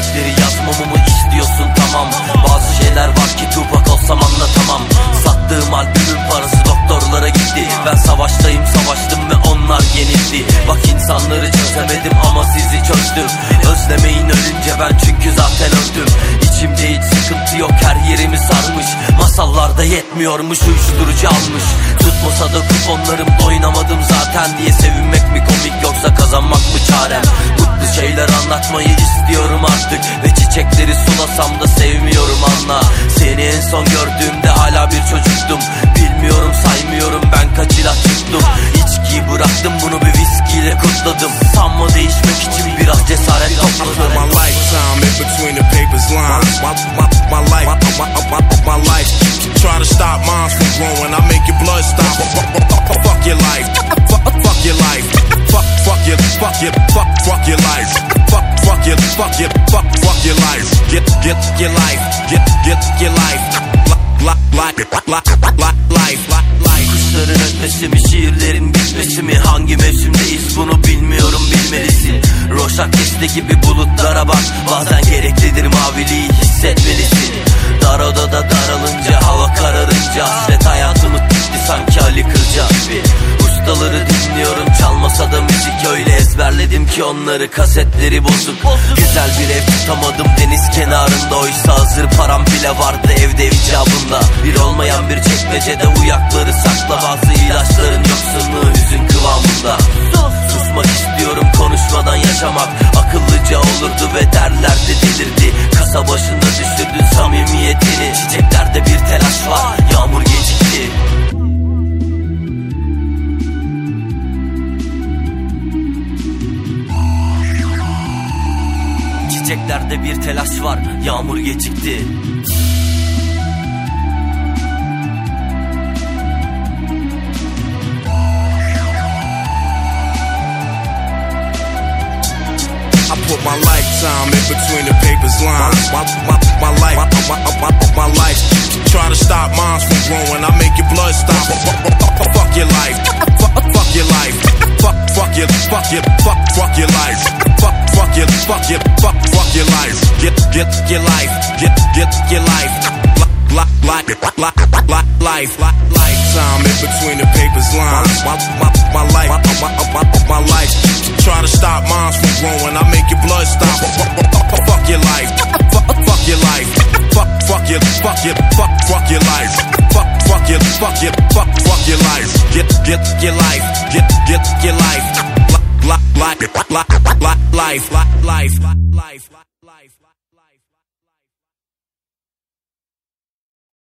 gerçekleri yazmamı mı istiyorsun? Tamam. Bazı şeyler var ki Tupac olsam anlatamam. Sattığım albümün parası doktorlara gitti. Ben savaştayım savaştım ve onlar yenildi. Bak insanları çözemedim ama sizi çözdüm. Özlemeyin ölünce ben çünkü zaten öldüm. İçimde hiç sıkıntı yok her yerimi sarmış. Masallarda yetmiyormuş uyuşturucu almış. Tutmasa da kuponlarımda oynamadım zaten diye sulasam da sevmiyorum anla Seni en son gördüğümde hala bir çocuktum Bilmiyorum saymıyorum ben kaç ilaç tuttum İçkiyi bıraktım bunu bir viskiyle kutladım Sanma değişmek için biraz cesaret topladım my lifetime in between the papers lines. My, my, my life, my, my, my, my life. Try to stop minds from growing. I make your blood stop. Fuck your life. Fuck, fuck your life. Fuck, fuck your, fuck your, fuck, fuck your life. Fuck, fuck your, fuck your, fuck, fuck your life. Get, get your life. Get, get your life. Kuşların ötmesi mi şiirlerin bitmesi mi Hangi mevsimdeyiz bunu bilmiyorum bilmelisin Roşak kesli gibi bulutlara bak Bazen gereklidir maviliği hissetmelisin Dar odada daralınca hava kararınca ezberledim ki onları kasetleri bozuk. Güzel bir ev tutamadım deniz kenarında. Oysa hazır param bile vardı evde icabında. Bir olmayan bir çekmecede uyakları sakla. Bazı ilaçların yoksunluğu hüzün kıvamında. Susmak istiyorum konuşmadan yaşamak. Akıllıca olurdu ve derlerdi delirdi. Kasa başında düşürdün samimiyetini. Çiçeklerde bir telaş var Çiçeklerde bir telaş var Yağmur gecikti I put my lifetime in between the papers lines. My, my, my life, my, my, my, my life. Try to stop minds from growing. I make your blood stop. Fuck your life. Fuck, your life. Fuck, fuck your, fuck your, fuck, fuck your life. Fuck, fuck your, fuck your, fuck your life. Get, get your life. Get, get your life. Life, life, life, life, life, lifetime in between the papers lines. My, my, my life, my, my, my, life. Try to stop minds from growing. I make your blood stop. Fuck your life. Fuck, fuck your life. Fuck, fuck your, fuck your, fuck, fuck your life. Fuck, fuck your, fuck your, fuck, fuck your life. Get, get your life. Get, get your. Life, life, life, life, life, life, life, life.